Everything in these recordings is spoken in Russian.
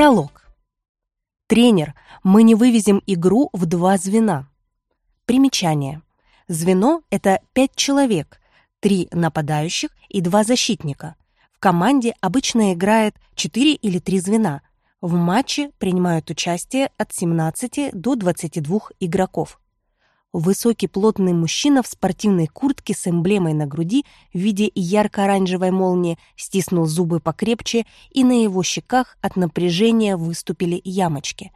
Пролог. Тренер, мы не вывезем игру в два звена. Примечание. Звено – это пять человек, три нападающих и два защитника. В команде обычно играет четыре или три звена. В матче принимают участие от 17 до 22 игроков. Высокий плотный мужчина в спортивной куртке с эмблемой на груди в виде ярко-оранжевой молнии стиснул зубы покрепче, и на его щеках от напряжения выступили ямочки.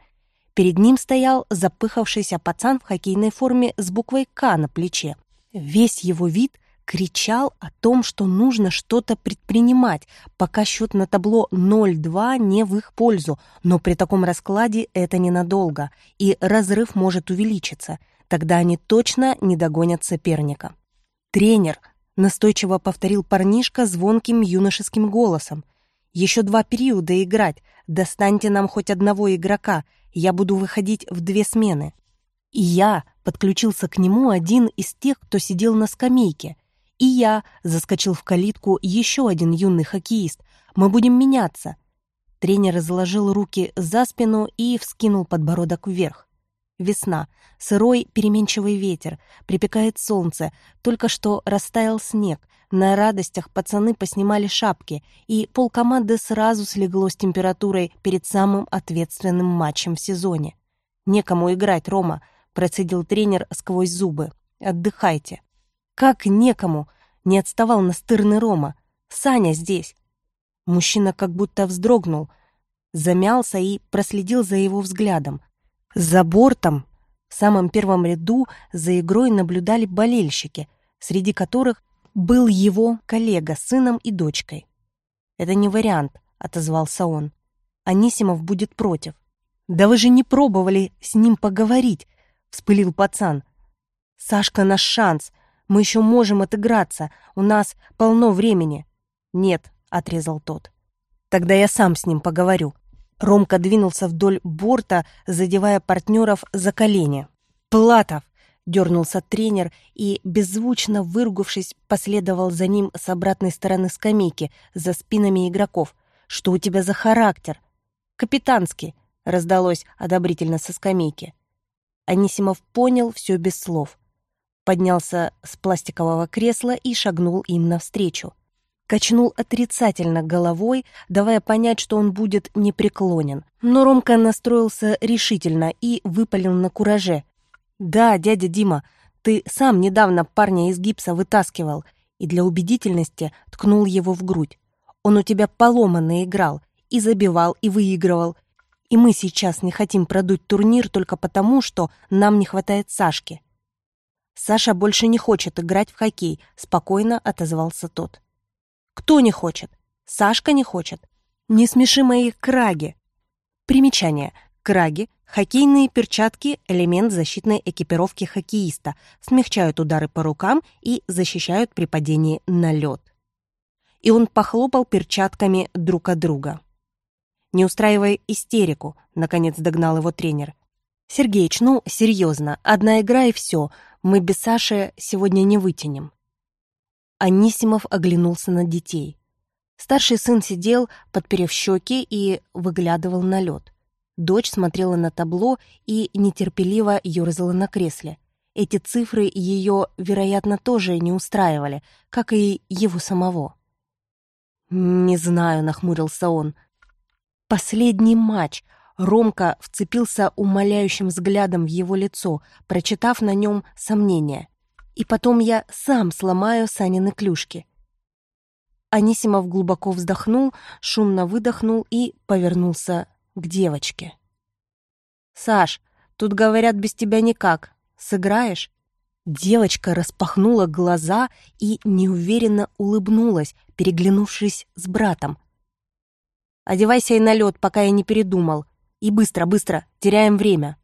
Перед ним стоял запыхавшийся пацан в хоккейной форме с буквой «К» на плече. Весь его вид кричал о том, что нужно что-то предпринимать, пока счет на табло 0-2 не в их пользу, но при таком раскладе это ненадолго, и разрыв может увеличиться – Тогда они точно не догонят соперника. «Тренер!» — настойчиво повторил парнишка звонким юношеским голосом. «Еще два периода играть. Достаньте нам хоть одного игрока. Я буду выходить в две смены». И я подключился к нему один из тех, кто сидел на скамейке. И я заскочил в калитку еще один юный хоккеист. Мы будем меняться. Тренер заложил руки за спину и вскинул подбородок вверх. Весна, сырой переменчивый ветер, припекает солнце, только что растаял снег, на радостях пацаны поснимали шапки, и полкоманды сразу слегло с температурой перед самым ответственным матчем в сезоне. «Некому играть, Рома», — процедил тренер сквозь зубы. «Отдыхайте». «Как некому?» — не отставал настырный Рома. «Саня здесь». Мужчина как будто вздрогнул, замялся и проследил за его взглядом — за бортом, в самом первом ряду, за игрой наблюдали болельщики, среди которых был его коллега с сыном и дочкой. «Это не вариант», — отозвался он. «Анисимов будет против». «Да вы же не пробовали с ним поговорить», — вспылил пацан. «Сашка наш шанс. Мы еще можем отыграться. У нас полно времени». «Нет», — отрезал тот. «Тогда я сам с ним поговорю. Ромка двинулся вдоль борта, задевая партнеров за колени. «Платов!» — дернулся тренер и, беззвучно выругавшись, последовал за ним с обратной стороны скамейки, за спинами игроков. «Что у тебя за характер?» «Капитанский!» — раздалось одобрительно со скамейки. Анисимов понял все без слов. Поднялся с пластикового кресла и шагнул им навстречу качнул отрицательно головой, давая понять, что он будет непреклонен. Но Ромка настроился решительно и выпалил на кураже. «Да, дядя Дима, ты сам недавно парня из гипса вытаскивал» и для убедительности ткнул его в грудь. «Он у тебя поломанно играл, и забивал, и выигрывал. И мы сейчас не хотим продуть турнир только потому, что нам не хватает Сашки». «Саша больше не хочет играть в хоккей», — спокойно отозвался тот. Кто не хочет? Сашка не хочет. Не смеши мои краги. Примечание. Краги – хоккейные перчатки, элемент защитной экипировки хоккеиста, смягчают удары по рукам и защищают при падении на лед. И он похлопал перчатками друг от друга. «Не устраивай истерику», — наконец догнал его тренер. «Сергеич, ну, серьезно, одна игра и все. Мы без Саши сегодня не вытянем». Анисимов оглянулся на детей. Старший сын сидел, подперев щеки, и выглядывал на лед. Дочь смотрела на табло и нетерпеливо ерзала на кресле. Эти цифры ее, вероятно, тоже не устраивали, как и его самого. «Не знаю», — нахмурился он. «Последний матч». Ромка вцепился умоляющим взглядом в его лицо, прочитав на нем сомнение и потом я сам сломаю Санины клюшки. Анисимов глубоко вздохнул, шумно выдохнул и повернулся к девочке. «Саш, тут говорят без тебя никак. Сыграешь?» Девочка распахнула глаза и неуверенно улыбнулась, переглянувшись с братом. «Одевайся и на лед, пока я не передумал. И быстро, быстро, теряем время».